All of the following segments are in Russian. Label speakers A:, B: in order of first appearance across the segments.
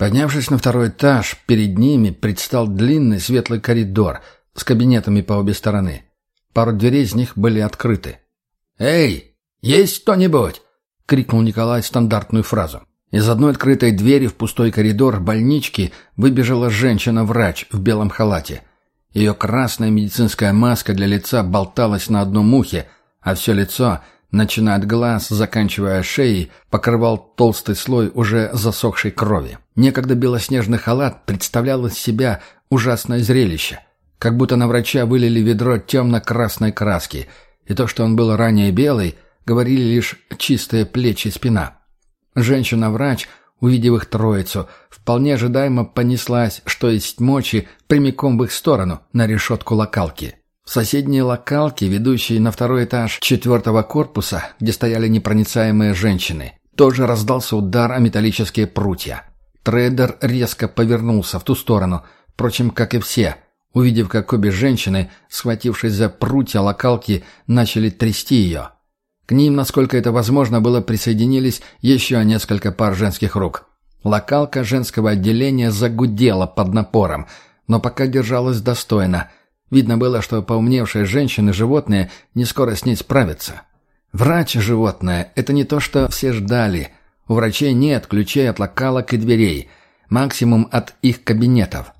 A: Поднявшись на второй этаж, перед ними предстал длинный светлый коридор с кабинетами по обе стороны. Пару дверей из них были открыты. «Эй, есть кто-нибудь?» — крикнул Николай стандартную фразу. Из одной открытой двери в пустой коридор больнички выбежала женщина-врач в белом халате. Ее красная медицинская маска для лица болталась на одном ухе, а все лицо, начиная от глаз, заканчивая шеей, покрывал толстый слой уже засохшей крови. Некогда белоснежный халат представлял из себя ужасное зрелище. Как будто на врача вылили ведро темно-красной краски, и то, что он был ранее белый, говорили лишь чистые плечи и спина. Женщина-врач, увидев их троицу, вполне ожидаемо понеслась, что есть мочи, прямиком в их сторону, на решетку локалки. В соседней локалке, ведущей на второй этаж четвертого корпуса, где стояли непроницаемые женщины, тоже раздался удар о металлические прутья. Трейдер резко повернулся в ту сторону, впрочем, как и все, увидев, как обе женщины, схватившись за прутья локалки, начали трясти ее. К ним, насколько это возможно было, присоединились еще несколько пар женских рук. Локалка женского отделения загудела под напором, но пока держалась достойно. Видно было, что поумневшие женщины-животные не скоро с ней справятся. Врач-животное — это не то, что все ждали. У врачей нет ключей от локалок и дверей, максимум от их кабинетов.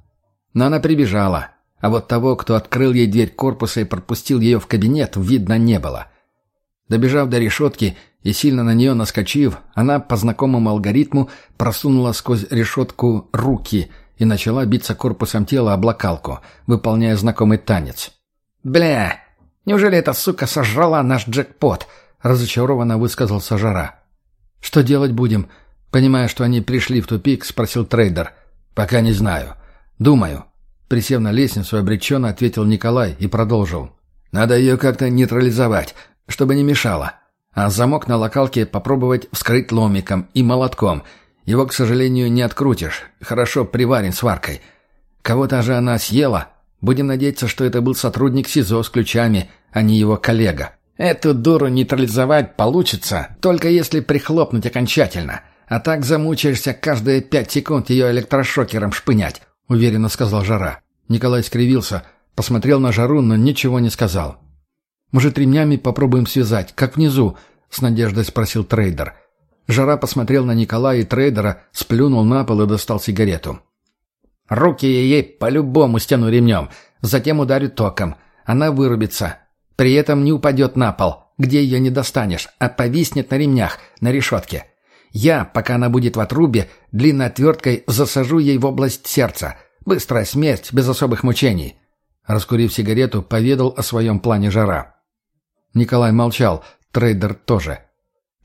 A: Но она прибежала, а вот того, кто открыл ей дверь корпуса и пропустил ее в кабинет, видно не было. Добежав до решетки и сильно на нее наскочив, она по знакомому алгоритму просунула сквозь решетку руки и начала биться корпусом тела об локалку, выполняя знакомый танец. «Бля! Неужели эта сука сожрала наш джекпот?» — разочарованно высказался Жара. «Что делать будем?» Понимая, что они пришли в тупик, спросил трейдер. «Пока не знаю. Думаю». Присев на лестницу, обреченно ответил Николай и продолжил. «Надо ее как-то нейтрализовать чтобы не мешало. А замок на локалке попробовать вскрыть ломиком и молотком. Его, к сожалению, не открутишь. Хорошо приварен сваркой. Кого-то же она съела. Будем надеяться, что это был сотрудник СИЗО с ключами, а не его коллега. Эту дуру нейтрализовать получится, только если прихлопнуть окончательно. А так замучаешься каждые пять секунд ее электрошокером шпынять», — уверенно сказал Жара. Николай скривился, посмотрел на Жару, но ничего не сказал. Может, ремнями попробуем связать, как внизу?» — с надеждой спросил трейдер. Жара посмотрел на Николая и трейдера, сплюнул на пол и достал сигарету. «Руки ей по-любому стяну ремнем, затем ударю током. Она вырубится. При этом не упадет на пол, где ее не достанешь, а повиснет на ремнях, на решетке. Я, пока она будет в отрубе, длинной отверткой засажу ей в область сердца. Быстрая смерть, без особых мучений». Раскурив сигарету, поведал о своем плане Жара. Николай молчал, трейдер тоже.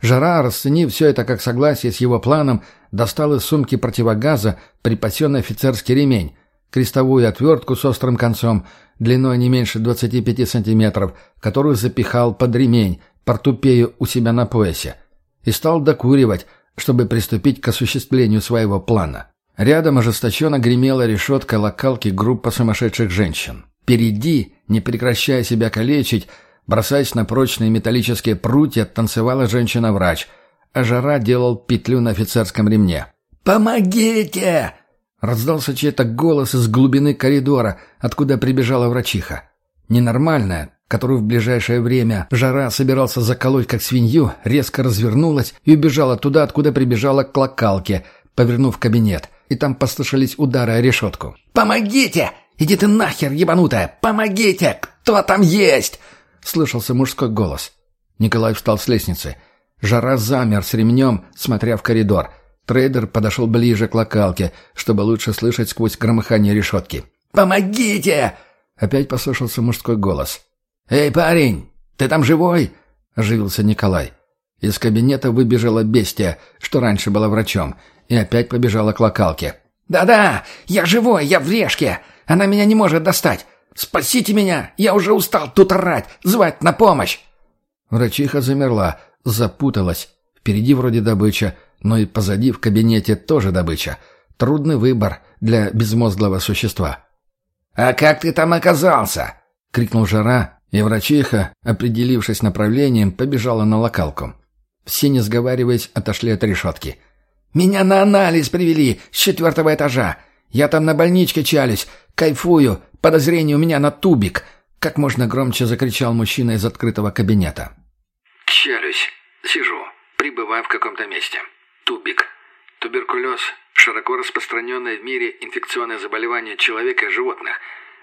A: Жара, расценив все это как согласие с его планом, достал из сумки противогаза припасенный офицерский ремень, крестовую отвертку с острым концом, длиной не меньше 25 сантиметров, которую запихал под ремень, портупею у себя на поясе, и стал докуривать, чтобы приступить к осуществлению своего плана. Рядом ожесточенно гремела решетка локалки группа сумасшедших женщин. Впереди, не прекращая себя калечить, Бросаясь на прочные металлические прутья, танцевала женщина-врач, а Жара делал петлю на офицерском ремне. «Помогите!» Раздался чей-то голос из глубины коридора, откуда прибежала врачиха. Ненормальная, которую в ближайшее время Жара собирался заколоть как свинью, резко развернулась и убежала туда, откуда прибежала к локалке, повернув кабинет, и там послышались удары о решетку. «Помогите! Иди ты нахер, ебанутая! Помогите! Кто там есть?» Слышался мужской голос. Николай встал с лестницы. Жара замер с ремнем, смотря в коридор. Трейдер подошел ближе к локалке, чтобы лучше слышать сквозь громыхание решетки. «Помогите!» Опять послышался мужской голос. «Эй, парень, ты там живой?» — оживился Николай. Из кабинета выбежала бестия, что раньше была врачом, и опять побежала к локалке. «Да-да, я живой, я в решке! Она меня не может достать! Спасите меня! Я уже устал тут орать, звать на помощь!» Врачиха замерла, запуталась. Впереди вроде добыча, но и позади в кабинете тоже добыча. Трудный выбор для безмозглого существа. «А как ты там оказался?» — крикнул Жара, и врачиха, определившись направлением, побежала на локалку. Все, не сговариваясь, отошли от решетки.
B: Меня на анализ привели с четвертого этажа. Я там на больничке чалюсь, кайфую, подозрение у меня на тубик», — как можно громче закричал мужчина из открытого кабинета.
A: «Чалюсь. Сижу. Прибываю в каком-то месте. Тубик. Туберкулез – широко распространенное в мире инфекционное заболевание человека и животных,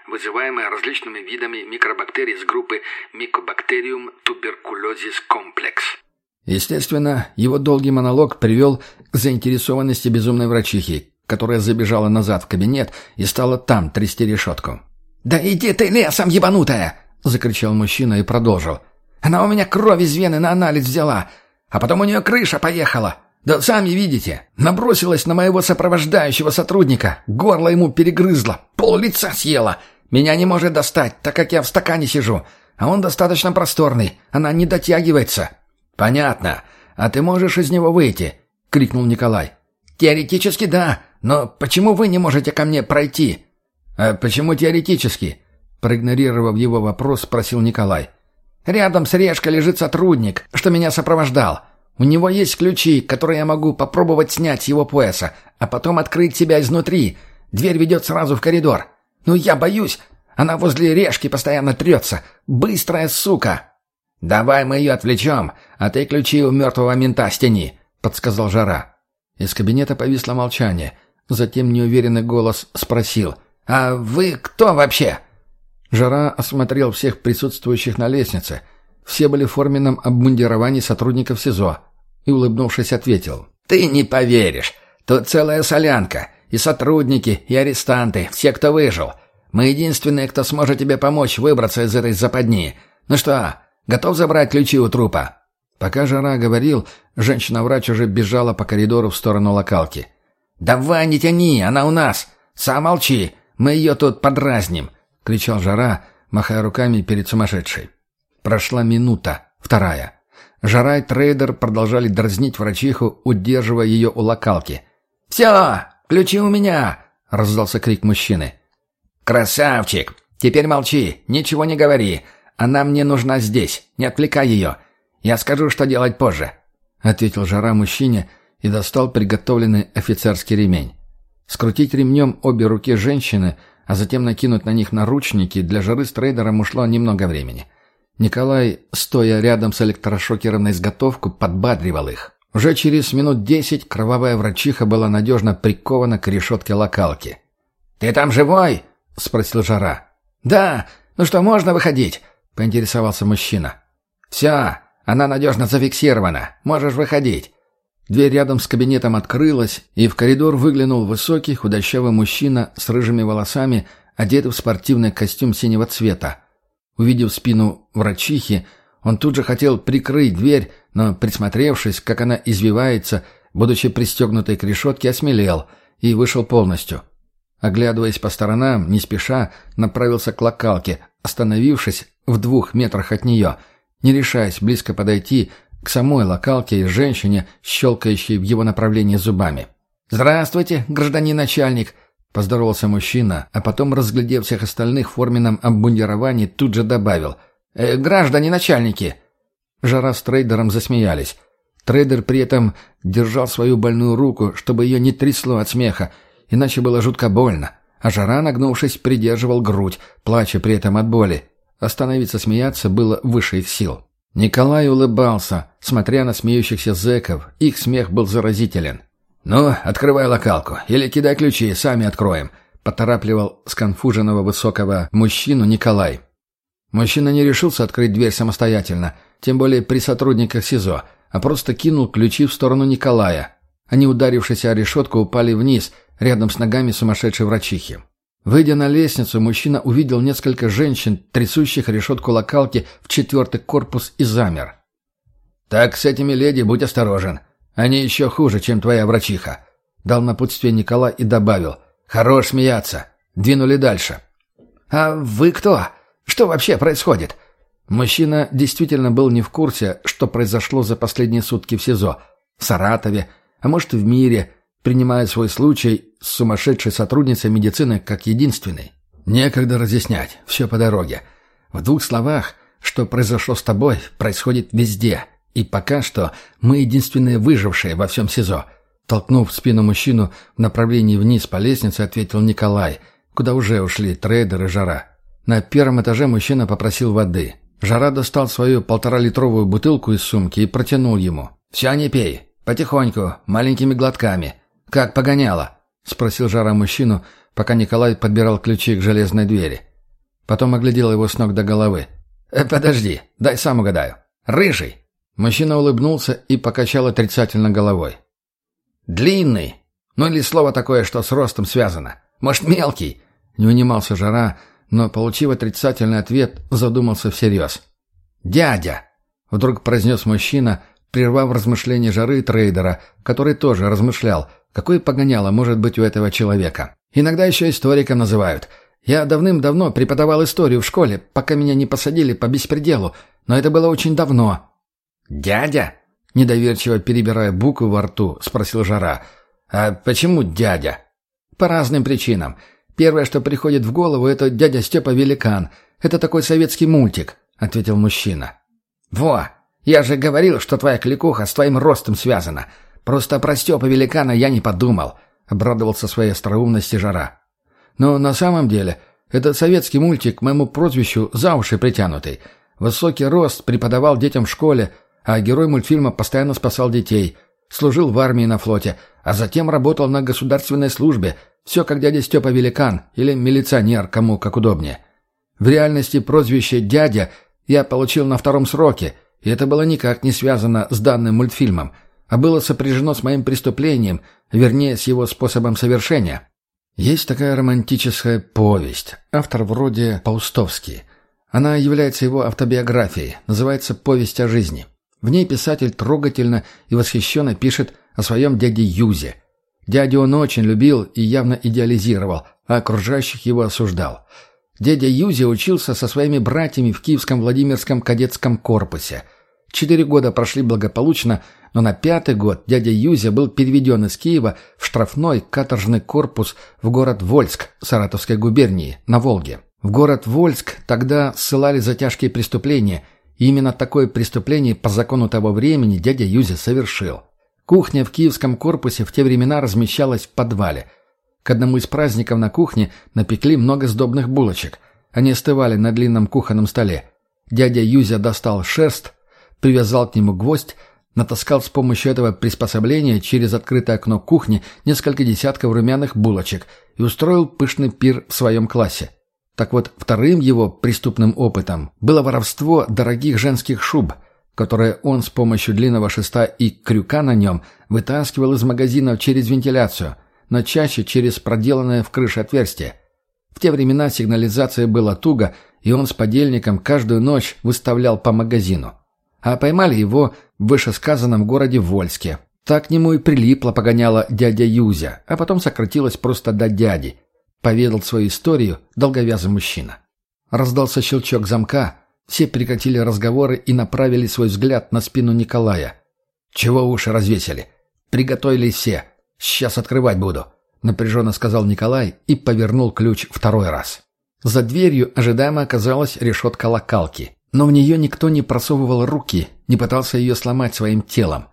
A: вызываемое различными видами микробактерий с группы Mycobacterium tuberculosis complex.
B: Естественно, его долгий монолог привел к заинтересованности безумной врачихи, которая забежала назад в кабинет и стала там трясти решетку. «Да иди ты лесом, ебанутая!» — закричал мужчина и продолжил. «Она у меня кровь из вены на анализ взяла, а потом у нее крыша поехала. Да сами видите, набросилась на моего сопровождающего сотрудника, горло ему перегрызла, пол лица съела. Меня не может достать, так как я в стакане сижу, а он достаточно просторный, она не дотягивается». «Понятно. А ты можешь из него выйти?» — крикнул Николай. «Теоретически да, но почему вы не можете ко мне пройти?» «А почему теоретически?» Проигнорировав его вопрос, спросил Николай. «Рядом с Решкой лежит сотрудник, что меня сопровождал. У него есть ключи, которые я могу попробовать снять с его пояса, а потом открыть себя изнутри. Дверь ведет сразу в коридор. Но я боюсь. Она возле Решки постоянно трется. Быстрая сука!» «Давай мы ее отвлечем, а ты ключи у мертвого мента стяни», — подсказал Жара. Из кабинета повисло молчание. Затем неуверенный голос спросил. «А вы кто вообще?» Жара осмотрел всех присутствующих на лестнице. Все были в форменном обмундировании сотрудников СИЗО. И, улыбнувшись, ответил. «Ты не поверишь. Тут целая солянка. И сотрудники, и арестанты, все, кто выжил. Мы единственные, кто сможет тебе помочь выбраться из этой западни. Ну что, Готов забрать ключи у трупа?» Пока Жара говорил, женщина-врач уже бежала по коридору в сторону локалки. «Давай, не тяни, она у нас! Сам молчи, мы ее тут подразним!» — кричал Жара, махая руками перед сумасшедшей. Прошла минута, вторая. Жара и трейдер продолжали дразнить врачиху, удерживая ее у локалки. «Все, ключи у меня!» — раздался крик мужчины. «Красавчик! Теперь молчи, ничего не говори, она мне нужна здесь. Не отвлекай ее. Я скажу, что делать позже», — ответил Жара мужчине и достал приготовленный офицерский ремень. Скрутить ремнем обе руки женщины, а затем накинуть на них наручники, для Жары с трейдером ушло немного времени. Николай, стоя рядом с электрошокером на изготовку, подбадривал их. Уже через минут десять кровавая врачиха была надежно прикована к решетке локалки. «Ты там живой?» — спросил Жара. «Да. Ну что, можно выходить?» — поинтересовался мужчина. «Все, она надежно зафиксирована. Можешь выходить». Дверь рядом с кабинетом открылась, и в коридор выглянул высокий, худощавый мужчина с рыжими волосами, одетый в спортивный костюм синего цвета. Увидев спину врачихи, он тут же хотел прикрыть дверь, но, присмотревшись, как она извивается, будучи пристегнутой к решетке, осмелел и вышел полностью. Оглядываясь по сторонам, не спеша, направился к локалке, остановившись в двух метрах от нее, не решаясь близко подойти к самой локалке и женщине, щелкающей в его направлении зубами. «Здравствуйте, гражданин начальник!» — поздоровался мужчина, а потом, разглядев всех остальных в форменном обмундировании, тут же добавил. «Э, «Граждане начальники!» Жара с трейдером засмеялись. Трейдер при этом держал свою больную руку, чтобы ее не трясло от смеха, иначе было жутко больно, а Жара, нагнувшись, придерживал грудь, плача при этом от боли. Остановиться смеяться было выше их сил. Николай улыбался, смотря на смеющихся зэков. Их смех был заразителен. «Ну, открывай локалку. Или кидай ключи, сами откроем», — поторапливал сконфуженного высокого мужчину Николай. Мужчина не решился открыть дверь самостоятельно, тем более при сотрудниках СИЗО, а просто кинул ключи в сторону Николая. Они, ударившись о решетку, упали вниз, рядом с ногами сумасшедшей врачихи. Выйдя на лестницу, мужчина увидел несколько женщин, трясущих решетку локалки в четвертый корпус и замер. «Так с этими леди будь осторожен. Они еще хуже, чем твоя врачиха», — дал напутствие Николай и добавил. «Хорош смеяться. Двинули дальше». «А вы кто? Что вообще происходит?» Мужчина действительно был не в курсе, что произошло за последние сутки в СИЗО, в Саратове, а может и в мире, принимая свой случай с сумасшедшей сотрудницей медицины как единственной. Некогда разъяснять, все по дороге. В двух словах, что произошло с тобой, происходит везде. И пока что мы единственные выжившие во всем СИЗО.
A: Толкнув спину мужчину в направлении вниз по лестнице, ответил Николай, куда уже ушли трейдер и жара. На первом этаже мужчина попросил воды. Жара достал свою полторалитровую бутылку из сумки и протянул ему. «Все не пей. Потихоньку, маленькими глотками. Как погоняло?» — спросил Жара мужчину, пока Николай подбирал ключи к железной двери. Потом оглядел его с ног до головы. «Э, «Подожди, дай сам угадаю. Рыжий!» Мужчина улыбнулся и покачал отрицательно головой. «Длинный! Ну или слово такое, что с ростом связано. Может, мелкий?» Не унимался Жара, но, получив отрицательный ответ, задумался всерьез. «Дядя!» — вдруг произнес мужчина, прервав размышления Жары трейдера, который тоже размышлял, какое погоняло может быть у этого человека. «Иногда еще историком называют. Я давным-давно преподавал историю в школе, пока меня не посадили по беспределу, но это было очень давно». «Дядя?» — недоверчиво перебирая буквы во рту, спросил Жара. «А почему дядя?» «По разным причинам. Первое, что приходит в голову, это дядя Степа Великан. Это такой советский мультик», — ответил мужчина. «Во! Я же говорил, что твоя кликуха с твоим ростом связана. Просто про Степа Великана я не подумал», — обрадовался своей остроумности Жара. «Но на самом деле, этот советский мультик моему прозвищу за уши притянутый. Высокий рост преподавал детям в школе, а герой мультфильма постоянно спасал детей, служил в армии на флоте, а затем работал на государственной службе, все как дядя Степа Великан или милиционер, кому как удобнее. В реальности прозвище «дядя» я получил на втором сроке, и это было никак не связано с данным мультфильмом, а было сопряжено с моим преступлением, вернее, с его способом совершения. Есть такая романтическая повесть, автор вроде Паустовский. Она является его автобиографией, называется «Повесть о жизни». В ней писатель трогательно и восхищенно пишет о своем дяде Юзе. Дядю он очень любил и явно идеализировал, а окружающих его осуждал. Дядя Юзе учился со своими братьями в Киевском Владимирском кадетском корпусе. Четыре года прошли благополучно, но на пятый год дядя Юзя был переведен из Киева в штрафной каторжный корпус в город Вольск Саратовской губернии на Волге. В город Вольск тогда ссылали за тяжкие преступления – и именно такое преступление по закону того времени дядя Юзя совершил. Кухня в киевском корпусе в те времена размещалась в подвале. К одному из праздников на кухне напекли много сдобных булочек. Они остывали на длинном кухонном столе. Дядя Юзя достал шерсть, привязал к нему гвоздь, натаскал с помощью этого приспособления через открытое окно кухни несколько десятков румяных булочек и устроил пышный пир в своем классе. Так вот, вторым его преступным опытом было воровство дорогих женских шуб, которые он с помощью длинного шеста и крюка на нем вытаскивал из магазинов через вентиляцию, но чаще через проделанное в крыше отверстие. В те времена сигнализация была туго, и он с подельником каждую ночь выставлял по магазину. А поймали его в вышесказанном городе Вольске. Так к нему и прилипло погоняла дядя Юзя, а потом сократилось просто до дяди – Поведал свою историю долговязый мужчина. Раздался щелчок замка, все прекратили разговоры и направили свой взгляд на спину Николая. «Чего уши развесили? Приготовились все. Сейчас открывать буду», — напряженно сказал Николай и повернул ключ второй раз. За дверью ожидаемо оказалась решетка локалки, но в нее никто не просовывал руки, не пытался ее сломать своим телом.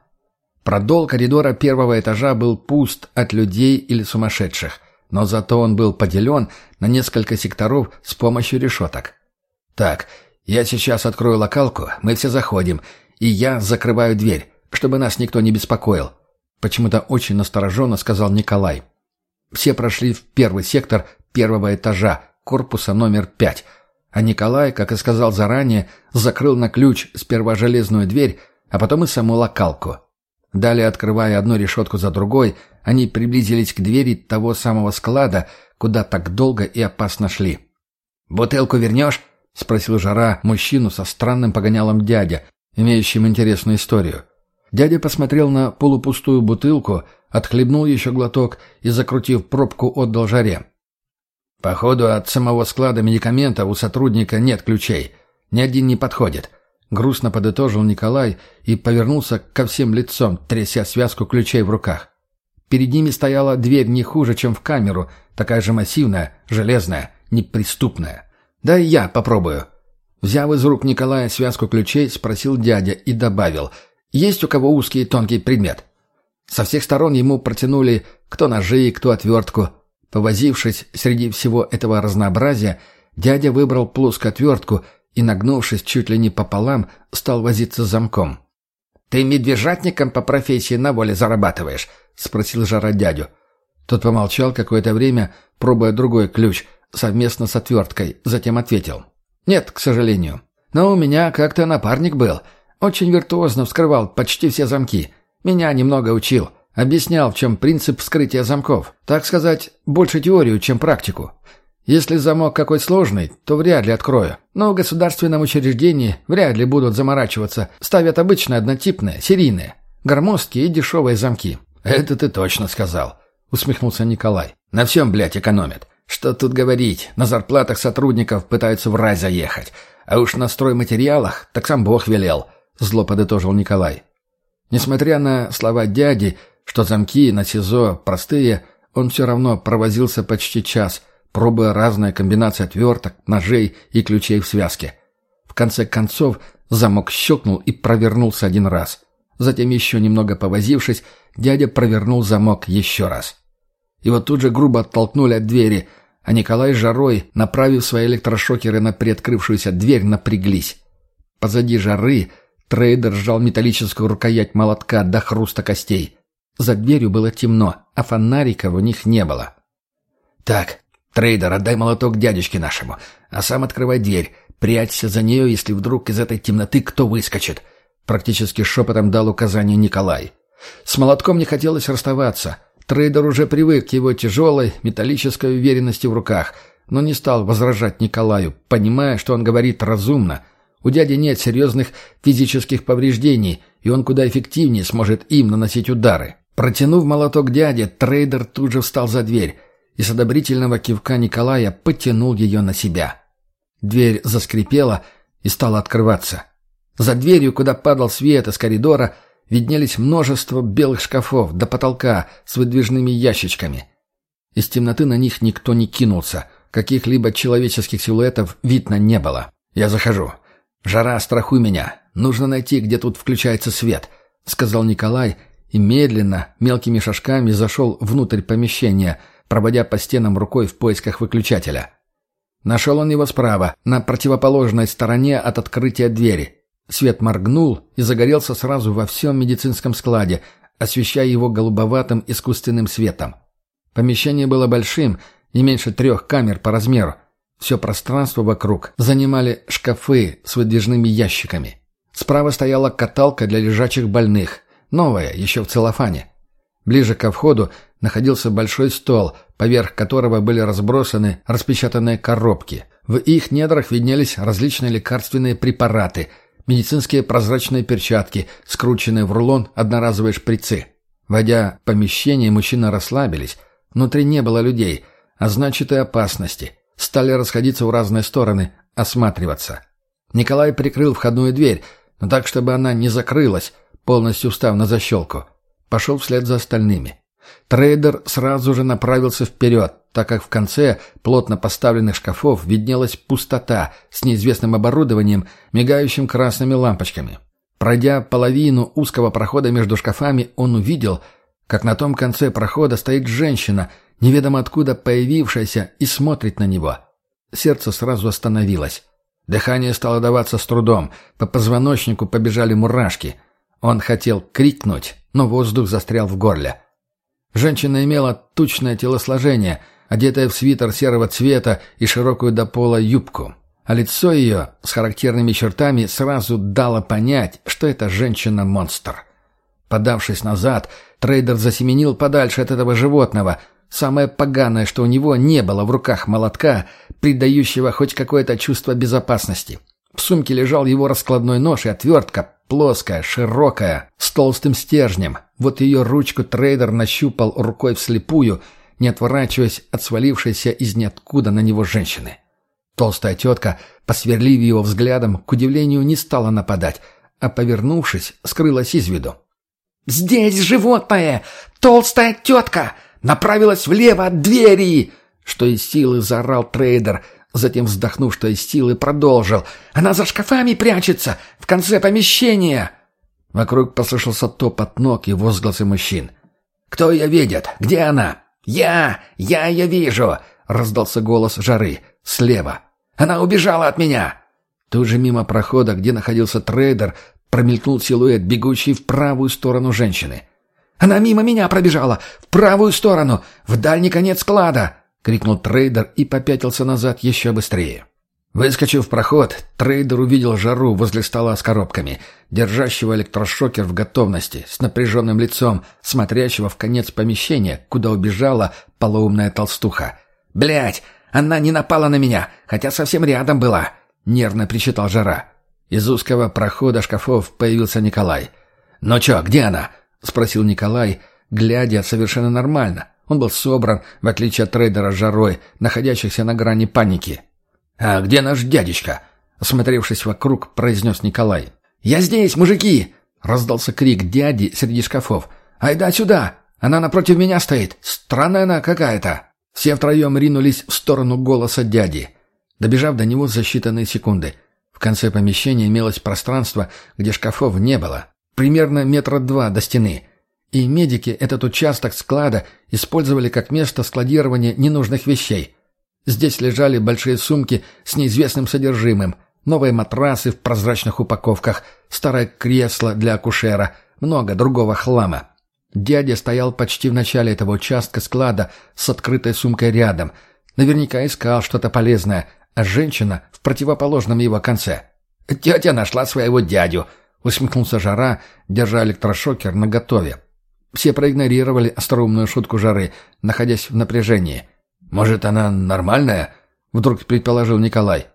A: Продол коридора первого этажа был пуст от людей или сумасшедших — но зато он был поделен на несколько секторов с помощью решеток. «Так, я сейчас открою локалку, мы все заходим, и я закрываю дверь, чтобы нас никто не беспокоил», — почему-то очень настороженно сказал Николай. Все прошли в первый сектор первого этажа, корпуса номер пять, а Николай, как и сказал заранее, закрыл на ключ сперва железную дверь, а потом и саму локалку. Далее, открывая одну решетку за другой, они приблизились к двери того самого склада, куда так долго и опасно шли. «Бутылку вернешь?» — спросил Жара мужчину со странным погонялом дядя, имеющим интересную историю. Дядя посмотрел на полупустую бутылку, отхлебнул еще глоток и, закрутив пробку, отдал Жаре. «Походу, от самого склада медикаментов у сотрудника нет ключей. Ни один не подходит. Грустно подытожил Николай и повернулся ко всем лицом, тряся связку ключей в руках. Перед ними стояла дверь не хуже, чем в камеру, такая же массивная, железная, неприступная. «Да и я попробую». Взяв из рук Николая связку ключей, спросил дядя и добавил. «Есть у кого узкий и тонкий предмет?»
B: Со всех сторон ему протянули кто ножи, кто отвертку. Повозившись среди всего этого разнообразия, дядя выбрал плоскую отвертку и, нагнувшись чуть ли не пополам, стал возиться с замком. «Ты медвежатником по профессии на воле зарабатываешь?» — спросил Жара дядю. Тот помолчал какое-то время, пробуя другой ключ, совместно с отверткой, затем ответил. «Нет, к сожалению. Но у меня как-то напарник был. Очень виртуозно вскрывал почти все замки. Меня немного учил. Объяснял, в чем принцип вскрытия замков. Так сказать, больше теорию, чем практику. Если замок какой сложный, то вряд ли открою. Но в государственном учреждении вряд ли будут заморачиваться. Ставят обычные однотипные, серийные. Громоздкие и дешевые замки.
A: «Это ты точно сказал», — усмехнулся Николай. «На всем, блядь, экономят. Что тут говорить, на зарплатах сотрудников пытаются в рай заехать. А уж на стройматериалах, так сам Бог велел», — зло подытожил Николай. Несмотря на слова дяди, что замки на СИЗО простые, он все равно провозился почти час, пробуя разные комбинации отверток, ножей и ключей в связке. В конце концов замок щелкнул и провернулся один раз. Затем, еще немного повозившись, дядя провернул замок еще раз. Его тут же грубо оттолкнули от двери, а Николай с Жарой, направив свои электрошокеры на приоткрывшуюся дверь, напряглись. Позади Жары Трейдер сжал металлическую рукоять молотка до хруста костей. За дверью было темно, а фонарика в них не было. «Так, трейдер, отдай молоток дядюшке нашему, а сам открывай дверь. Прячься за нее, если вдруг из этой темноты кто выскочит», — практически шепотом дал указание Николай. С молотком не хотелось расставаться. Трейдер уже привык к его тяжелой, металлической уверенности в руках, но не стал возражать Николаю, понимая, что он говорит разумно — у дяди нет серьезных физических повреждений, и он куда эффективнее сможет им наносить удары. Протянув молоток дяде, трейдер тут же встал за дверь и с одобрительного кивка Николая потянул ее на себя. Дверь заскрипела и стала открываться. За дверью, куда падал свет из коридора, виднелись множество белых шкафов до потолка с выдвижными ящичками. Из темноты на них никто не кинулся, каких-либо человеческих силуэтов видно не было. «Я захожу. «Жара, страхуй меня. Нужно найти, где тут включается свет», — сказал Николай и медленно, мелкими шажками зашел внутрь помещения, проводя по стенам рукой в поисках выключателя. Нашел он его справа, на противоположной стороне от открытия двери. Свет моргнул и загорелся сразу во всем медицинском складе, освещая его голубоватым искусственным светом. Помещение было большим, не меньше трех камер по размеру, все пространство вокруг занимали шкафы с выдвижными ящиками. Справа стояла каталка для лежачих больных, новая, еще в целлофане. Ближе ко входу находился большой стол, поверх которого были разбросаны распечатанные коробки. В их недрах виднелись различные лекарственные препараты, медицинские прозрачные перчатки, скрученные в рулон одноразовые шприцы. Войдя в помещение, мужчины расслабились. Внутри не было людей, а значит и опасности – стали расходиться в разные стороны, осматриваться. Николай прикрыл входную дверь, но так, чтобы она не закрылась, полностью встав на защелку. Пошел вслед за остальными. Трейдер сразу же направился вперед, так как в конце плотно поставленных шкафов виднелась пустота с неизвестным оборудованием, мигающим красными лампочками. Пройдя половину узкого прохода между шкафами, он увидел, как на том конце прохода стоит женщина неведомо откуда появившаяся, и смотрит на него. Сердце сразу остановилось. Дыхание стало даваться с трудом, по позвоночнику побежали мурашки. Он хотел крикнуть, но воздух застрял в горле. Женщина имела тучное телосложение, одетая в свитер серого цвета и широкую до пола юбку. А лицо ее с характерными чертами сразу дало понять, что это женщина-монстр. Подавшись назад, трейдер засеменил подальше от этого животного — Самое поганое, что у него не было в руках молотка, придающего хоть какое-то чувство безопасности. В сумке лежал его раскладной нож и отвертка, плоская, широкая, с толстым стержнем. Вот ее ручку трейдер нащупал рукой вслепую, не отворачиваясь от свалившейся из ниоткуда на него женщины. Толстая тетка, посверлив его взглядом, к удивлению не стала нападать, а, повернувшись, скрылась из виду. «Здесь животное! Толстая тетка!» Направилась влево от двери!» Что из силы заорал трейдер, затем, вздохнув, что из силы, продолжил. «Она за шкафами прячется! В конце помещения!» Вокруг послышался топот ног и возгласы мужчин.
B: Кто ее видит? Где она?» «Я! Я ее вижу!» — раздался голос жары. «Слева! Она убежала от меня!» Тут же мимо прохода, где находился трейдер, промелькнул силуэт, бегущий в правую сторону женщины. «Она мимо меня пробежала! В правую сторону! В дальний конец склада!» — крикнул трейдер и попятился назад еще быстрее. Выскочив в проход, трейдер увидел жару возле стола с коробками, держащего электрошокер в готовности, с напряженным лицом, смотрящего в конец помещения, куда убежала полоумная толстуха. «Блядь! Она не напала на меня, хотя совсем рядом была!» — нервно причитал жара. Из узкого прохода шкафов появился Николай. «Ну чё, где она?» — спросил Николай, глядя совершенно нормально. Он был собран, в отличие от трейдера жарой, находящихся на грани паники. «А где наш дядечка?» Осмотревшись вокруг, произнес Николай. «Я здесь, мужики!» — раздался крик дяди среди шкафов. «Айда сюда! Она напротив меня стоит! Странная она какая-то!» Все втроем ринулись в сторону голоса дяди. Добежав до него за считанные секунды. В конце помещения имелось пространство, где шкафов не было. Примерно метра два до стены. И медики этот участок склада использовали как место складирования ненужных вещей — Здесь лежали большие сумки с неизвестным содержимым, новые матрасы в прозрачных упаковках, старое кресло для акушера, много другого хлама. Дядя стоял почти в начале этого участка склада с открытой сумкой рядом. Наверняка искал что-то полезное, а женщина в противоположном его конце. «Тетя нашла своего дядю», — усмехнулся Жара, держа электрошокер наготове. Все проигнорировали остроумную шутку Жары, находясь в напряжении — «Может, она нормальная?» — вдруг предположил Николай.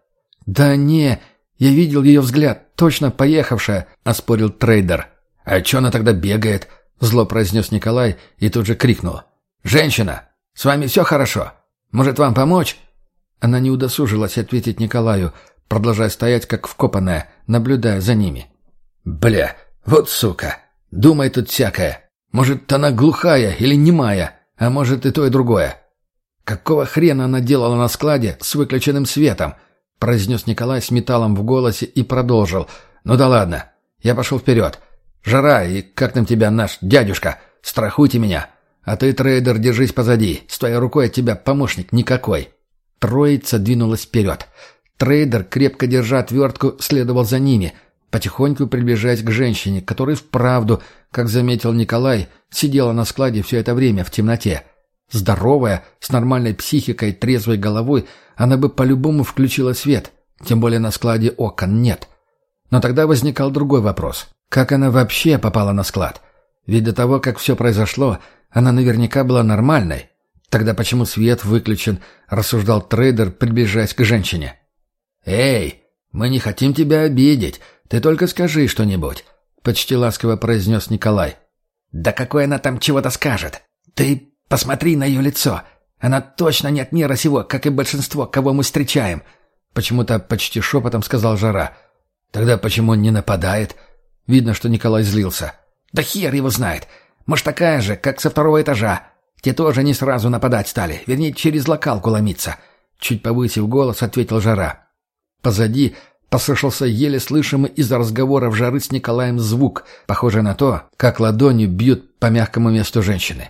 B: «Да не, я видел ее взгляд, точно поехавшая», — оспорил трейдер. «А чё она тогда бегает?» — зло произнес Николай и тут же крикнул. «Женщина, с вами все хорошо? Может, вам помочь?» Она не удосужилась ответить Николаю, продолжая стоять как вкопанная, наблюдая за ними. «Бля, вот сука! Думай тут всякое. Может, она глухая или немая, а может и то и другое. «Какого хрена она делала на складе с выключенным светом?» — произнес Николай с металлом в голосе и продолжил. «Ну да ладно. Я пошел вперед. Жара, и как там тебя наш дядюшка? Страхуйте меня. А ты, трейдер, держись позади. С твоей рукой от тебя помощник никакой». Троица двинулась вперед. Трейдер, крепко держа отвертку, следовал за ними, потихоньку приближаясь к женщине, которая вправду, как заметил Николай, сидела на складе все это время в темноте. Здоровая, с нормальной психикой, трезвой головой, она бы по-любому включила свет, тем более на складе окон нет. Но тогда возникал другой вопрос. Как она вообще попала на склад? Ведь до того, как все произошло, она наверняка была нормальной. Тогда почему свет выключен, рассуждал трейдер, приближаясь к женщине. «Эй, мы не хотим тебя обидеть, ты только скажи что-нибудь», — почти ласково произнес Николай. «Да какой она там чего-то скажет? Ты Посмотри на ее лицо. Она точно не от мира сего, как и большинство, кого мы встречаем. Почему-то почти шепотом сказал Жара. Тогда почему он не нападает? Видно, что Николай злился. Да хер его знает. Может, такая же, как со второго этажа. Те тоже не сразу нападать стали, вернее, через локалку ломиться. Чуть повысив голос, ответил Жара. Позади послышался еле слышимый из-за разговоров Жары с Николаем звук, похожий на то, как ладонью бьют по мягкому месту женщины.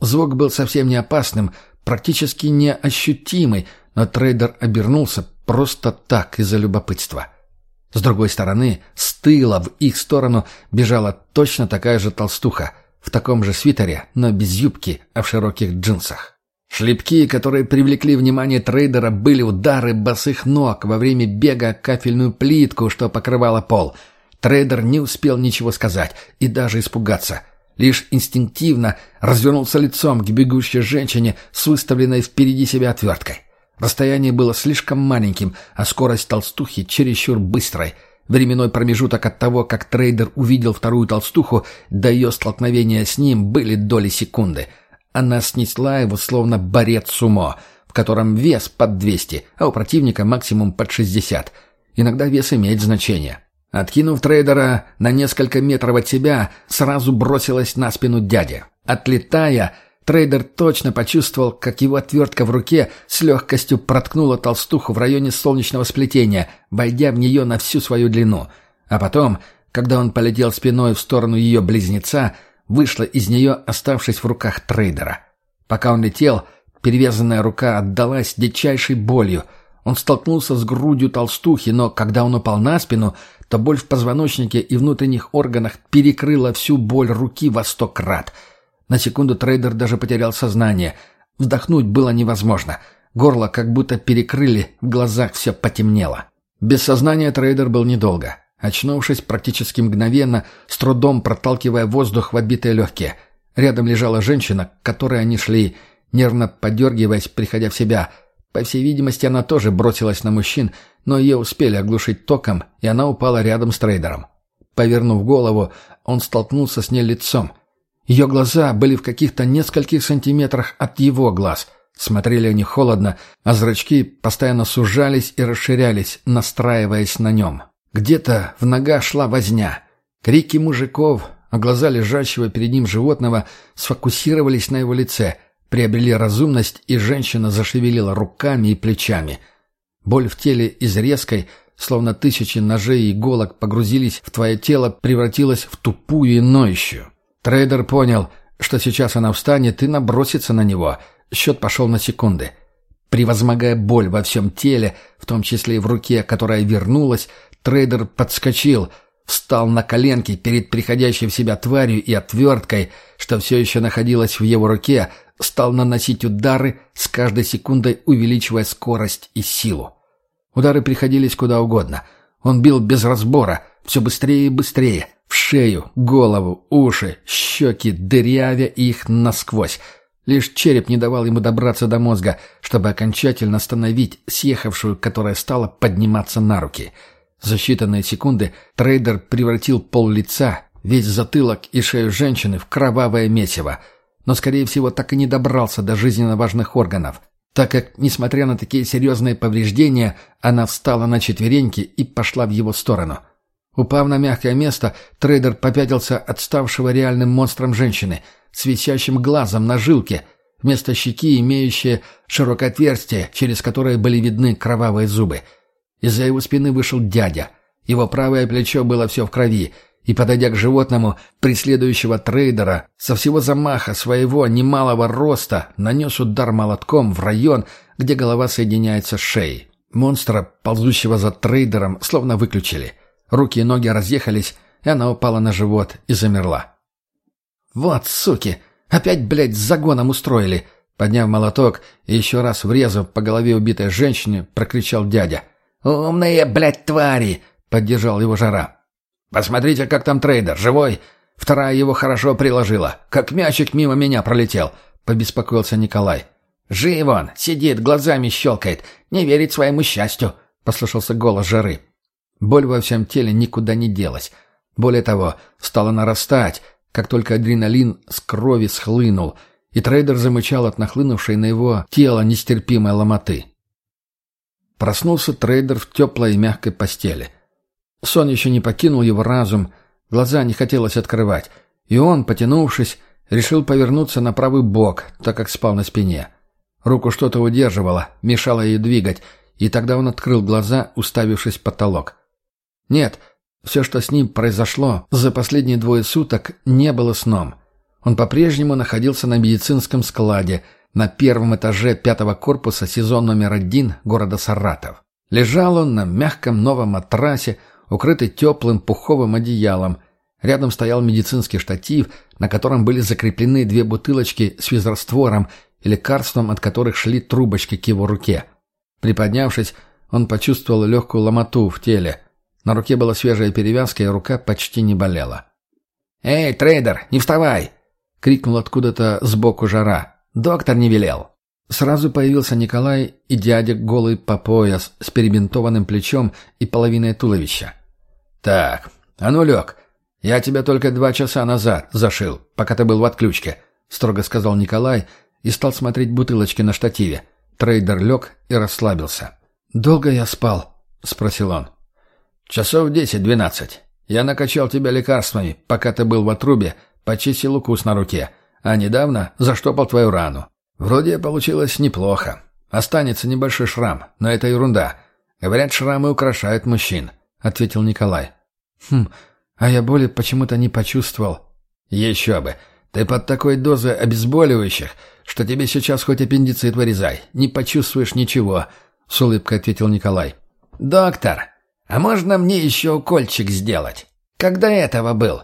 B: Звук был совсем не опасным, практически неощутимый, но трейдер обернулся просто так из-за любопытства. С другой стороны, с тыла в их сторону бежала точно такая же толстуха, в таком же свитере, но без юбки, а в широких джинсах. Шлепки, которые привлекли внимание трейдера, были удары босых ног во время бега о кафельную плитку, что покрывала пол. Трейдер не успел ничего сказать и даже испугаться — Лишь инстинктивно развернулся лицом к бегущей женщине с выставленной впереди себя отверткой. Расстояние было слишком маленьким, а скорость толстухи чересчур быстрой. Временной промежуток от того, как трейдер увидел вторую толстуху, до ее столкновения с ним были доли секунды. Она снесла его, словно борец сумо, в котором вес под 200, а у противника максимум под 60. Иногда вес имеет значение. Откинув трейдера на несколько метров от себя, сразу бросилась на спину дядя. Отлетая, трейдер точно почувствовал, как его отвертка в руке с легкостью проткнула толстуху в районе солнечного сплетения, войдя в нее на всю свою длину. А потом, когда он полетел спиной в сторону ее близнеца, вышла из нее, оставшись в руках трейдера. Пока он летел, перевязанная рука отдалась дичайшей болью. Он столкнулся с грудью толстухи, но когда он упал на спину, то боль в позвоночнике и внутренних органах перекрыла всю боль руки во сто крат. На секунду трейдер даже потерял сознание. Вдохнуть было невозможно. Горло как будто перекрыли, в глазах все потемнело. Без сознания трейдер был недолго. Очнувшись практически мгновенно, с трудом проталкивая воздух в отбитые легкие. Рядом лежала женщина, к которой они шли, нервно подергиваясь, приходя в себя. По всей видимости, она тоже бросилась на мужчин, но ее успели оглушить током, и она упала рядом с трейдером. Повернув голову, он столкнулся с ней лицом. Ее глаза были в каких-то нескольких сантиметрах от его глаз. Смотрели они холодно, а зрачки постоянно сужались и расширялись, настраиваясь на нем. Где-то в ногах шла возня. Крики мужиков, а глаза лежащего перед ним животного сфокусировались на его лице, приобрели разумность, и женщина зашевелила руками и плечами — Боль в теле из резкой, словно тысячи ножей и иголок погрузились в твое тело, превратилась в тупую и ноющую. Трейдер понял, что сейчас она встанет и набросится на него. Счет пошел на секунды. Превозмогая боль во всем теле, в том числе и в руке, которая вернулась, трейдер подскочил, встал на коленки перед приходящей в себя тварью и отверткой, что все еще находилась в его руке, стал наносить удары, с каждой секундой увеличивая скорость и силу. Удары приходились куда угодно. Он бил без разбора, все быстрее и быстрее. В шею, голову, уши, щеки, дырявя их насквозь. Лишь череп не давал ему добраться до мозга, чтобы окончательно остановить съехавшую, которая стала подниматься на руки. За считанные секунды трейдер превратил пол лица, весь затылок и шею женщины в кровавое месиво — но, скорее всего, так и не добрался до жизненно важных органов, так как, несмотря на такие серьезные повреждения, она встала на четвереньки и пошла в его сторону. Упав на мягкое место, трейдер попятился от ставшего реальным монстром женщины, с висящим глазом на жилке, вместо щеки имеющее широкое отверстие, через которое были видны кровавые зубы. Из-за его спины вышел дядя. Его правое плечо было все в крови, и, подойдя к животному, преследующего трейдера, со всего замаха своего немалого роста нанес удар молотком в район, где голова соединяется с шеей. Монстра, ползущего за трейдером, словно выключили. Руки и ноги разъехались, и она упала на живот и замерла. «Вот, суки! Опять, блядь, с загоном устроили!» Подняв молоток и еще раз врезав по голове убитой женщине, прокричал дядя. «Умные, блядь, твари!» — поддержал его жара. «Посмотрите, как там трейдер, живой!» Вторая его хорошо приложила. Как мячик мимо меня пролетел, — побеспокоился Николай. «Жив он! Сидит, глазами щелкает. Не верит своему счастью!» — послышался голос жары. Боль во всем теле никуда не делась. Более того, стала нарастать, как только адреналин с крови схлынул, и трейдер замычал от нахлынувшей на его тело нестерпимой ломоты. Проснулся трейдер в теплой и мягкой постели — Сон еще не покинул его разум, глаза не хотелось открывать, и он, потянувшись, решил повернуться на правый бок, так как спал на спине. Руку что-то удерживало, мешало ей двигать, и тогда он открыл глаза, уставившись в потолок. Нет, все, что с ним произошло за последние двое суток, не было сном. Он по-прежнему находился на медицинском складе, на первом этаже пятого корпуса сезон номер один города Саратов. Лежал он на мягком новом матрасе, укрытый теплым пуховым одеялом. Рядом стоял медицинский штатив, на котором были закреплены две бутылочки с физраствором и лекарством, от которых шли трубочки к его руке. Приподнявшись, он почувствовал легкую ломоту в теле. На руке была свежая перевязка, и рука почти не болела. «Эй, трейдер, не вставай!» — крикнул откуда-то сбоку Жара. «Доктор не велел!» Сразу появился Николай и дядя голый по пояс с перебинтованным плечом и половиной туловища. «Так, а ну лег. Я тебя только два часа назад зашил, пока ты был в отключке», — строго сказал Николай и стал смотреть бутылочки на штативе. Трейдер лег и расслабился. «Долго я спал?» — спросил он. «Часов десять-двенадцать. Я накачал тебя лекарствами, пока ты был в отрубе, почистил укус на руке, а недавно заштопал твою рану. Вроде получилось неплохо. Останется небольшой шрам, но это ерунда. Говорят, шрамы украшают мужчин», — ответил Николай. «Хм, а я боли почему-то не почувствовал».
A: «Еще бы! Ты под такой дозой обезболивающих, что тебе сейчас хоть аппендицит вырезай, не почувствуешь ничего», — с улыбкой ответил Николай.
B: «Доктор, а можно мне еще укольчик сделать? Когда этого был?»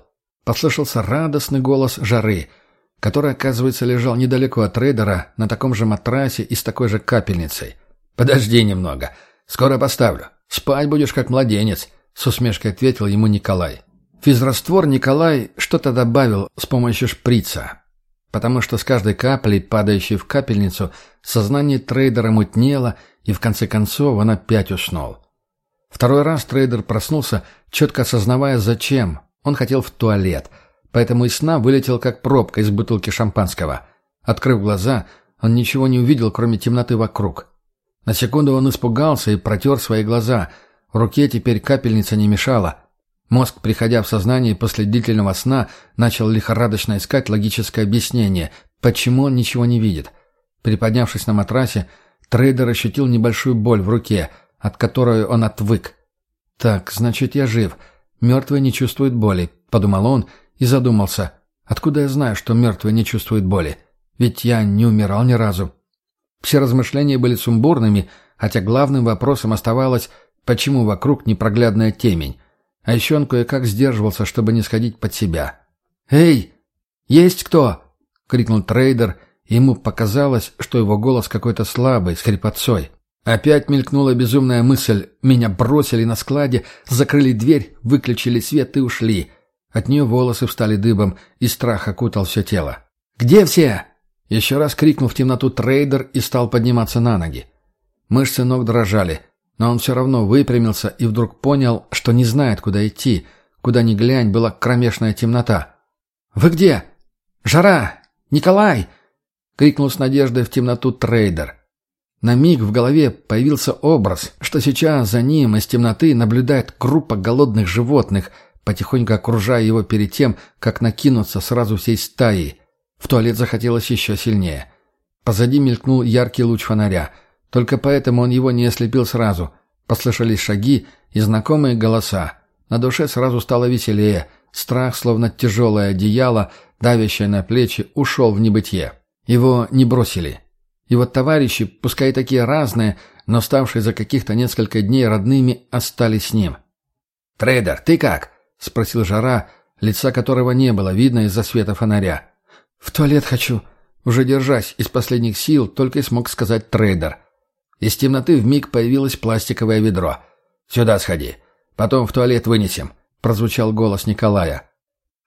A: Послышался радостный голос Жары, который, оказывается, лежал недалеко от трейдера на таком же матрасе и с такой же капельницей. «Подожди немного. Скоро поставлю. Спать будешь как младенец», — с усмешкой ответил ему Николай. Физраствор Николай что-то добавил с помощью шприца, потому что с каждой каплей, падающей в капельницу, сознание трейдера мутнело, и в конце концов он опять уснул. Второй раз трейдер проснулся, четко осознавая, зачем. Он хотел в туалет, поэтому из сна вылетел как пробка из бутылки шампанского. Открыв глаза, он ничего не увидел, кроме темноты вокруг. На секунду он испугался и протер свои глаза. В руке теперь капельница не мешала. Мозг, приходя в сознание после длительного сна, начал лихорадочно искать логическое объяснение, почему он ничего не видит. Приподнявшись на матрасе, трейдер ощутил небольшую боль в руке, от которой он отвык. «Так, значит, я жив. Мертвые не чувствуют боли», — подумал он и задумался. «Откуда я знаю, что мертвые не чувствуют боли? Ведь я не умирал ни разу». Все размышления были сумбурными, хотя главным вопросом оставалось, почему вокруг непроглядная темень. А еще он кое-как сдерживался, чтобы не сходить под себя. «Эй, есть кто?» — крикнул трейдер, и ему показалось, что его голос какой-то слабый, с хрипотцой. Опять мелькнула безумная мысль. Меня бросили на складе, закрыли дверь, выключили свет и ушли. От нее волосы встали дыбом, и страх окутал все тело. «Где все?» Еще раз крикнул в темноту трейдер и стал подниматься на ноги. Мышцы ног дрожали, но он все равно выпрямился и вдруг понял, что не знает, куда идти. Куда ни глянь, была кромешная темнота. «Вы где? Жара! Николай!» — крикнул с надеждой в темноту трейдер. На миг в голове появился образ, что сейчас за ним из темноты наблюдает группа голодных животных, потихоньку окружая его перед тем, как накинуться сразу всей стаей. В туалет захотелось еще сильнее. Позади мелькнул яркий луч фонаря. Только поэтому он его не ослепил сразу. Послышались шаги и знакомые голоса. На душе сразу стало веселее. Страх, словно тяжелое одеяло, давящее на плечи, ушел в небытие. Его не бросили. Его товарищи, пускай такие разные, но ставшие за каких-то несколько дней родными, остались с ним.
B: «Трейдер, ты как?» — спросил Жара, лица которого не было видно из-за света фонаря.
A: «В туалет хочу». Уже держась из последних сил, только и смог сказать трейдер.
B: Из темноты вмиг появилось пластиковое ведро. «Сюда сходи. Потом в туалет вынесем», — прозвучал голос Николая.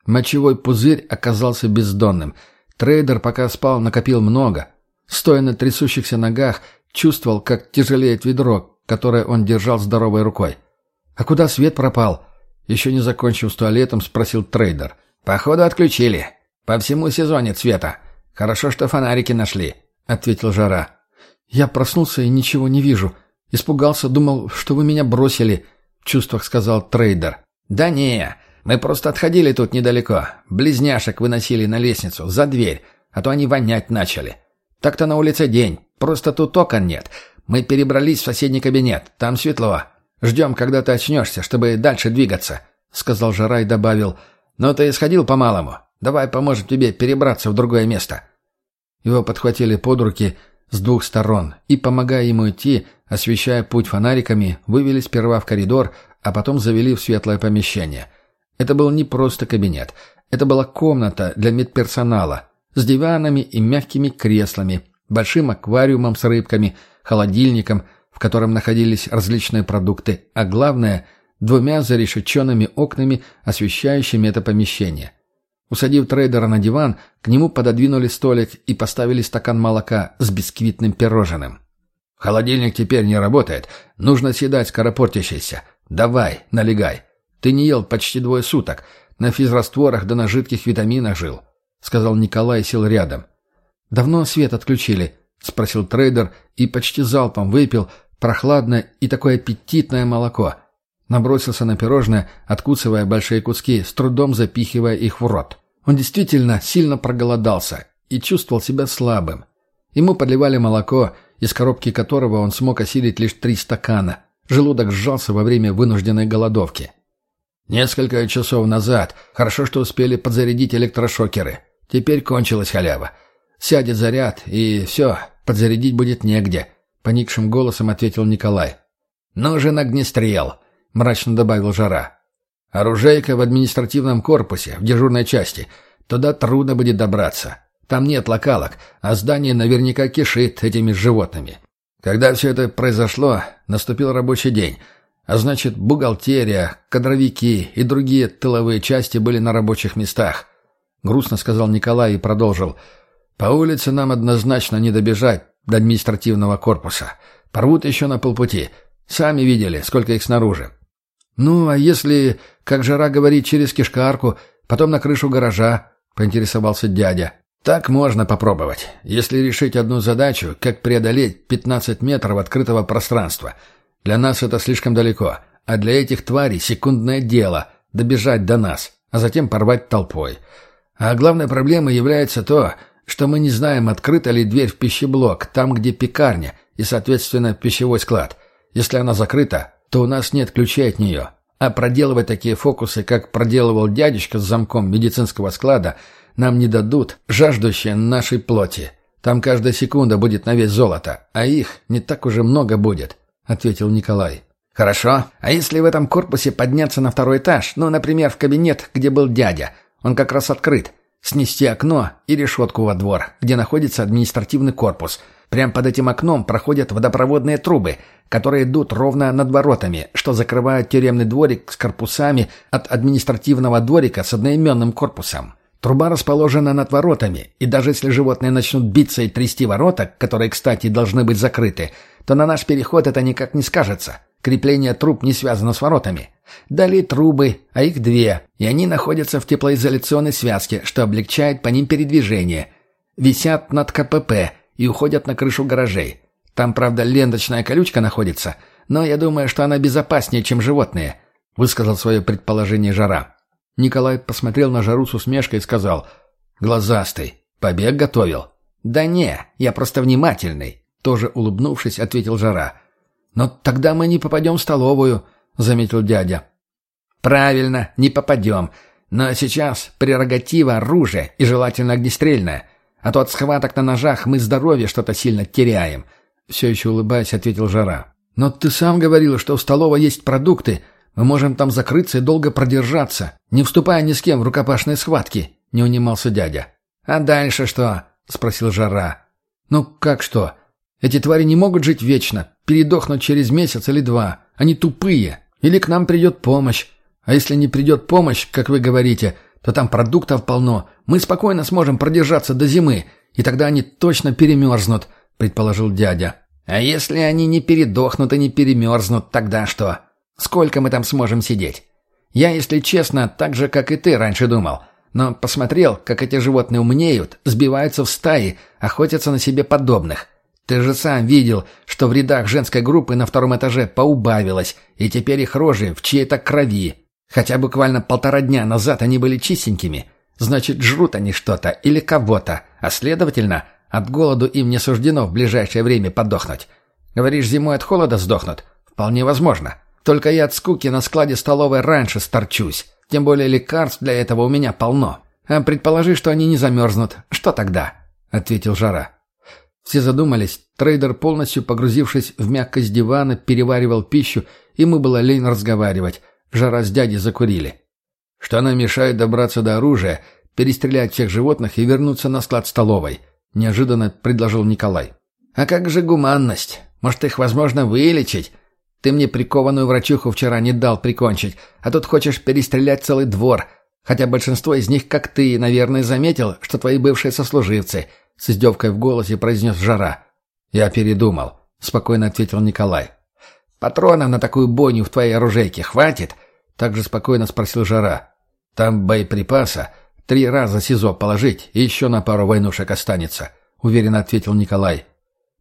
A: Мочевой пузырь оказался бездонным. Трейдер, пока спал, накопил много. Стоя на трясущихся ногах, чувствовал, как тяжелеет ведро, которое он держал здоровой рукой. «А куда свет пропал?» Еще не закончив с туалетом, спросил трейдер.
B: «Походу отключили. «По всему СИЗО нет света. Хорошо, что фонарики нашли», — ответил Жара.
A: «Я проснулся и ничего не вижу. Испугался, думал, что вы меня бросили», — в чувствах сказал трейдер.
B: «Да не, мы просто отходили тут недалеко. Близняшек выносили на лестницу, за дверь, а то они вонять начали. Так-то на улице день, просто тут окон нет. Мы перебрались в соседний кабинет, там светло. Ждем, когда ты очнешься, чтобы дальше двигаться», — сказал Жара и добавил. «Но ты сходил по-малому. Давай поможем тебе перебраться в другое место».
A: Его подхватили под руки с двух сторон и, помогая ему идти, освещая путь фонариками, вывели сперва в коридор, а потом завели в светлое помещение. Это был не просто кабинет. Это была комната для медперсонала с диванами и мягкими креслами, большим аквариумом с рыбками, холодильником, в котором находились различные продукты, а главное – двумя зарешеченными окнами, освещающими это помещение – Усадив трейдера на диван, к нему пододвинули столик и поставили стакан молока с бисквитным пирожным.
B: «Холодильник теперь не работает. Нужно съедать скоропортящийся. Давай, налегай. Ты не ел почти двое суток. На физрастворах да на жидких витаминах жил», — сказал Николай и сел рядом.
A: «Давно свет отключили?» — спросил трейдер и почти залпом выпил прохладное и такое аппетитное молоко. Набросился на пирожное, откусывая большие куски, с трудом запихивая их в рот. Он действительно сильно проголодался и чувствовал себя слабым. Ему подливали молоко, из коробки которого он смог осилить лишь три стакана. Желудок сжался во время вынужденной голодовки. Несколько часов назад. Хорошо, что успели подзарядить электрошокеры. Теперь кончилась халява. Сядет заряд, и все, подзарядить будет негде», — поникшим голосом ответил Николай. «Нужен огнестрел», — мрачно добавил Жара. «Оружейка в административном корпусе, в дежурной части. Туда трудно будет добраться. Там нет локалок, а здание наверняка кишит этими животными. Когда все это произошло, наступил рабочий день, а значит, бухгалтерия, кадровики и другие тыловые части были на рабочих местах. Грустно сказал Николай и продолжил. По улице нам однозначно не добежать до административного корпуса. Порвут еще на полпути. Сами видели, сколько их снаружи. Ну, а если, как Жара говорит, через кишкарку, потом на крышу гаража, поинтересовался дядя. Так можно попробовать, если решить одну задачу, как преодолеть 15 метров открытого пространства. Для нас это слишком далеко, а для этих тварей секундное дело — добежать до нас, а затем порвать толпой. А главной проблемой является то, что мы не знаем, открыта ли дверь в пищеблок, там, где пекарня и, соответственно, пищевой склад. Если она закрыта, то у нас нет ключей от нее. А проделывать такие фокусы, как проделывал дядюшка с замком медицинского склада — нам не дадут, жаждущие нашей плоти. Там каждая секунда будет на вес золота, а их не так уже много будет», — ответил Николай. «Хорошо. А если в этом корпусе подняться на второй этаж, ну, например, в кабинет, где был дядя, он как раз открыт, снести окно и решетку во двор, где находится административный корпус. Прямо под этим окном проходят водопроводные трубы, которые идут ровно над воротами, что закрывают тюремный дворик с корпусами от административного дворика с одноименным корпусом. Труба расположена над воротами, и даже если животные начнут биться и трясти ворота, которые, кстати, должны быть закрыты, то на наш переход это никак не скажется. Крепление труб не связано с воротами. Далее трубы, а их две, и они находятся в теплоизоляционной связке, что облегчает по ним передвижение. Висят над КПП и уходят на крышу гаражей. Там, правда, ленточная колючка находится, но я думаю, что она безопаснее, чем животные», — высказал свое предположение Жара. Николай посмотрел на Жару с усмешкой и сказал. «Глазастый. Побег готовил?» «Да не, я просто внимательный», — тоже улыбнувшись, ответил Жара. «Но тогда мы не попадем в столовую», — заметил дядя. «Правильно, не попадем. Но сейчас прерогатива оружие и желательно огнестрельное. А то от схваток на ножах мы здоровье что-то сильно теряем», — все еще улыбаясь, ответил Жара. «Но ты сам говорил, что в столовой есть продукты, мы можем там закрыться и долго продержаться, не вступая ни с кем в рукопашные схватки», — не унимался дядя. «А дальше что?» — спросил Жара. «Ну как что? Эти твари не могут жить вечно, передохнуть через месяц или два. Они тупые. Или к нам придет помощь. А если не придет помощь, как вы говорите, то там продуктов полно. Мы спокойно сможем продержаться до зимы, и тогда они точно перемерзнут», — предположил дядя. «А если они не передохнут и не перемерзнут, тогда что?» Сколько мы там сможем сидеть? Я, если честно, так же, как и ты раньше думал. Но посмотрел, как эти животные умнеют, сбиваются в стаи, охотятся на себе подобных. Ты же сам видел, что в рядах женской группы на втором этаже поубавилось, и теперь их рожи в чьей-то крови. Хотя буквально полтора дня назад они были чистенькими. Значит, жрут они что-то или кого-то, а следовательно, от голоду им не суждено в ближайшее время подохнуть. Говоришь, зимой от холода сдохнут? Вполне возможно. Только я от скуки на складе столовой раньше старчусь. Тем более лекарств для этого у меня полно. А предположи, что они не замерзнут. Что тогда?» — ответил Жара. Все задумались. Трейдер, полностью погрузившись в мягкость дивана, переваривал пищу, ему было лень разговаривать. Жара с дядей закурили. «Что нам мешает добраться до оружия, перестрелять всех животных и вернуться на склад столовой?» — неожиданно предложил Николай. «А как же гуманность? Может, их возможно вылечить?» Ты мне прикованную врачуху вчера не дал прикончить, а тут хочешь перестрелять целый двор. Хотя большинство из них, как ты, наверное, заметил, что твои бывшие сослуживцы», — с издевкой в голосе произнес Жара. «Я передумал», — спокойно ответил Николай. «Патронов на такую бойню в твоей оружейке хватит?» — также спокойно спросил Жара. «Там боеприпаса. Три раза СИЗО положить, и еще на пару войнушек останется», — уверенно ответил Николай.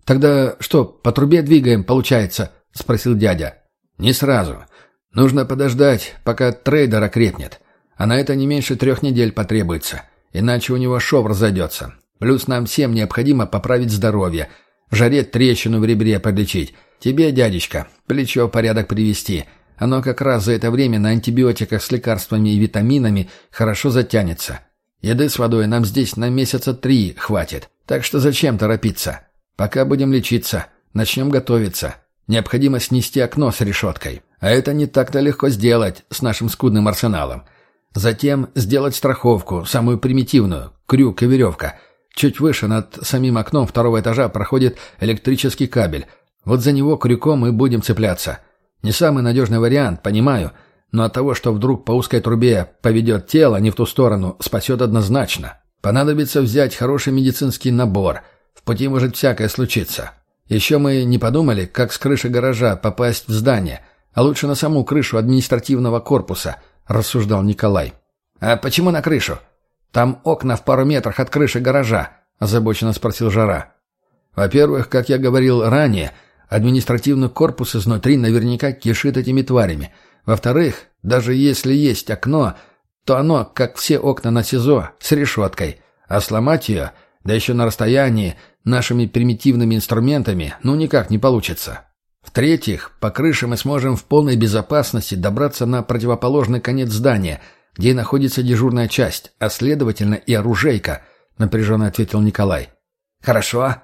A: «Тогда что, по трубе двигаем, получается?» — спросил дядя. «Не сразу. Нужно подождать, пока трейдер окрепнет. А на это не меньше трех недель потребуется. Иначе у него шов разойдется. Плюс нам всем необходимо поправить здоровье. В жаре трещину в ребре подлечить. Тебе, дядечка, плечо в порядок привести. Оно как раз за это время на антибиотиках с лекарствами и витаминами хорошо затянется. Еды с водой нам здесь на месяца три хватит. Так что зачем торопиться? Пока будем лечиться, начнем готовиться. Необходимо снести окно с решеткой. А это не так-то легко сделать с нашим скудным арсеналом. Затем сделать страховку, самую примитивную, крюк и веревка. Чуть выше над самим окном второго этажа проходит электрический кабель. Вот за него крюком и будем цепляться. Не самый надежный вариант, понимаю, но от того, что вдруг по узкой трубе поведет тело не в ту сторону, спасет однозначно. Понадобится взять хороший медицинский набор. В пути может всякое случиться. Еще мы не подумали, как с крыши гаража попасть в здание, а лучше на саму крышу административного корпуса, рассуждал Николай. А почему на крышу? Там окна в пару метрах от крыши гаража, озабоченно спросил Жара. Во-первых, как я говорил ранее, административный корпус изнутри наверняка кишит этими тварями. Во-вторых, даже если есть окно, то оно, как все окна на СИЗО, с решеткой, а сломать ее, да еще на расстоянии, нашими примитивными инструментами, ну никак не получится. В-третьих, по крыше мы сможем в полной безопасности добраться на противоположный конец здания, где находится дежурная часть, а следовательно и оружейка, напряженно ответил Николай. Хорошо.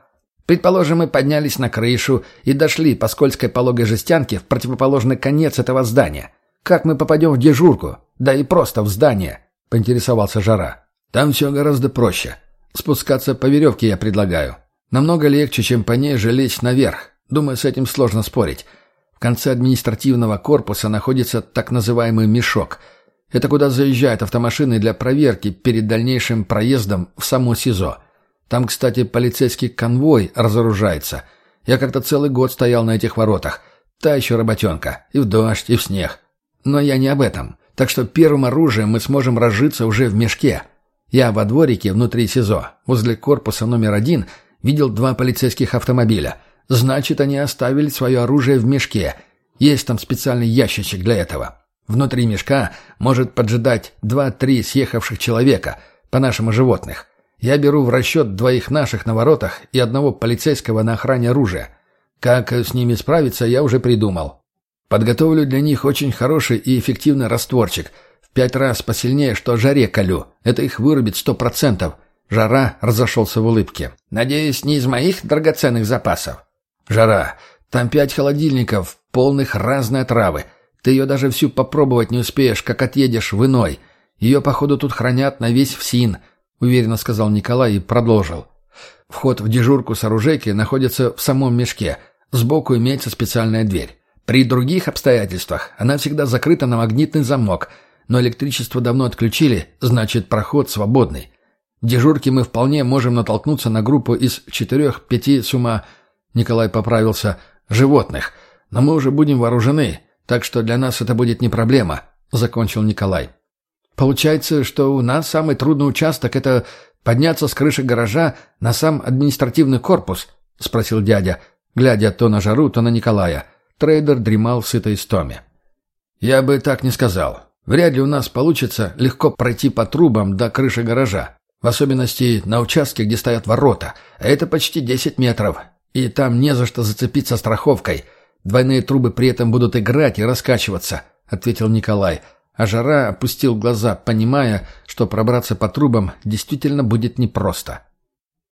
A: Предположим, мы поднялись на крышу и дошли по скользкой пологой жестянке в противоположный конец этого здания. Как мы попадем в дежурку? Да и просто в здание, поинтересовался Жара. Там все гораздо проще. Спускаться по веревке я предлагаю. Намного легче, чем по ней же лечь наверх. Думаю, с этим сложно спорить. В конце административного корпуса находится так называемый «мешок». Это куда заезжают автомашины для проверки перед дальнейшим проездом в само СИЗО. Там, кстати, полицейский конвой разоружается. Я как-то целый год стоял на этих воротах. Та еще работенка. И в дождь, и в снег. Но я не об этом. Так что первым оружием мы сможем разжиться уже в мешке. Я во дворике внутри СИЗО, возле корпуса номер один – Видел два полицейских автомобиля. Значит, они оставили свое оружие в мешке. Есть там специальный ящичек для этого. Внутри мешка может поджидать два-три съехавших человека, по-нашему животных. Я беру в расчет двоих наших на воротах и одного полицейского на охране оружия. Как с ними справиться, я уже придумал. Подготовлю для них очень хороший и эффективный растворчик. В пять раз посильнее, что жаре колю. Это их вырубит сто процентов. Жара разошелся в улыбке. «Надеюсь, не из моих драгоценных запасов?» «Жара, там пять холодильников, полных разной травы. Ты ее даже всю попробовать не успеешь, как отъедешь в иной. Ее, походу, тут хранят на весь ФСИН», — уверенно сказал Николай и продолжил. «Вход в дежурку с оружейкой находится в самом мешке. Сбоку имеется специальная дверь. При других обстоятельствах она всегда закрыта на магнитный замок, но электричество давно отключили, значит, проход свободный. В дежурке мы вполне можем натолкнуться на группу из четырех-пяти с ума, Николай поправился, животных. Но мы уже будем вооружены, так что для нас это будет не проблема, закончил Николай. Получается, что у нас самый трудный участок — это подняться с крыши гаража на сам административный корпус, — спросил дядя, глядя то на Жару, то на Николая. Трейдер дремал в сытой стоме. «Я бы так не сказал. Вряд ли у нас получится легко пройти по трубам до крыши гаража. В особенности на участке, где стоят ворота. А это почти 10 метров. И там не за что зацепиться страховкой. Двойные трубы при этом будут играть и раскачиваться», — ответил Николай. А Жара опустил глаза, понимая, что пробраться по трубам действительно будет непросто.